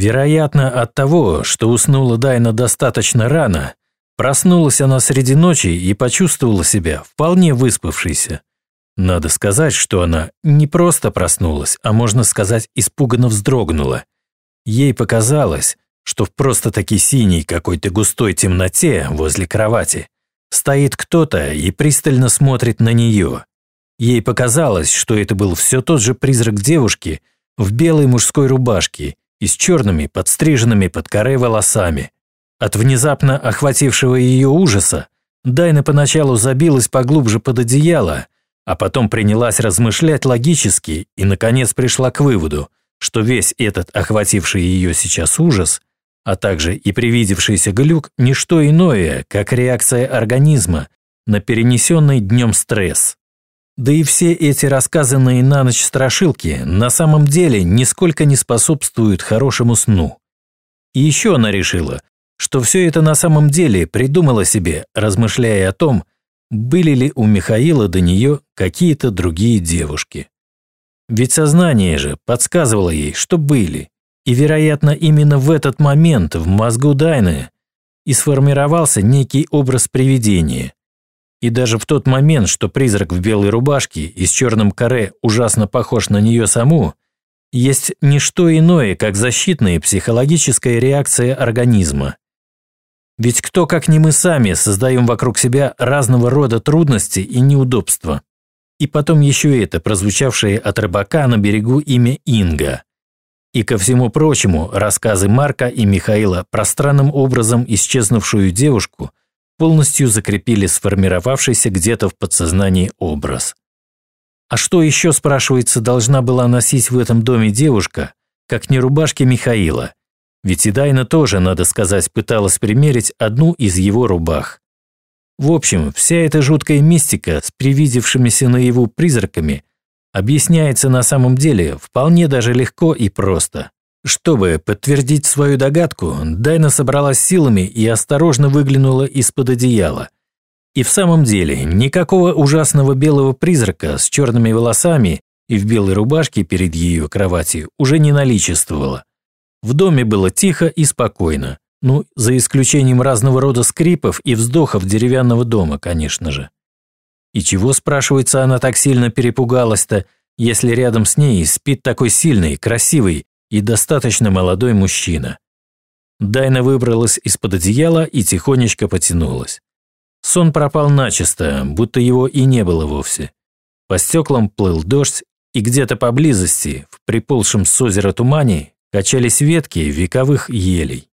Вероятно, от того, что уснула Дайна достаточно рано, проснулась она среди ночи и почувствовала себя вполне выспавшейся. Надо сказать, что она не просто проснулась, а можно сказать, испуганно вздрогнула. Ей показалось, что в просто-таки синей какой-то густой темноте возле кровати стоит кто-то и пристально смотрит на нее. Ей показалось, что это был все тот же призрак девушки в белой мужской рубашке и с черными, подстриженными под коре волосами. От внезапно охватившего ее ужаса Дайна поначалу забилась поглубже под одеяло, а потом принялась размышлять логически и, наконец, пришла к выводу, что весь этот охвативший ее сейчас ужас, а также и привидевшийся глюк – не что иное, как реакция организма на перенесенный днем стресс. Да и все эти рассказанные на ночь страшилки на самом деле нисколько не способствуют хорошему сну. И еще она решила, что все это на самом деле придумала себе, размышляя о том, были ли у Михаила до нее какие-то другие девушки. Ведь сознание же подсказывало ей, что были. И, вероятно, именно в этот момент в мозгу Дайны и сформировался некий образ привидения, и даже в тот момент, что призрак в белой рубашке и с черным каре ужасно похож на нее саму, есть не что иное, как защитная психологическая реакция организма. Ведь кто, как не мы сами, создаем вокруг себя разного рода трудности и неудобства. И потом еще это, прозвучавшее от рыбака на берегу имя Инга. И ко всему прочему, рассказы Марка и Михаила про странным образом исчезнувшую девушку – полностью закрепили сформировавшийся где-то в подсознании образ. А что еще, спрашивается, должна была носить в этом доме девушка, как не рубашки Михаила? Ведь и Дайна тоже, надо сказать, пыталась примерить одну из его рубах. В общем, вся эта жуткая мистика с привидевшимися наяву призраками объясняется на самом деле вполне даже легко и просто. Чтобы подтвердить свою догадку, Дайна собралась силами и осторожно выглянула из-под одеяла. И в самом деле, никакого ужасного белого призрака с черными волосами и в белой рубашке перед ее кроватью уже не наличествовало. В доме было тихо и спокойно. Ну, за исключением разного рода скрипов и вздохов деревянного дома, конечно же. И чего, спрашивается, она так сильно перепугалась-то, если рядом с ней спит такой сильный, красивый и достаточно молодой мужчина. Дайна выбралась из-под одеяла и тихонечко потянулась. Сон пропал начисто, будто его и не было вовсе. По стеклам плыл дождь, и где-то поблизости, в приползшем с озера тумане, качались ветки вековых елей.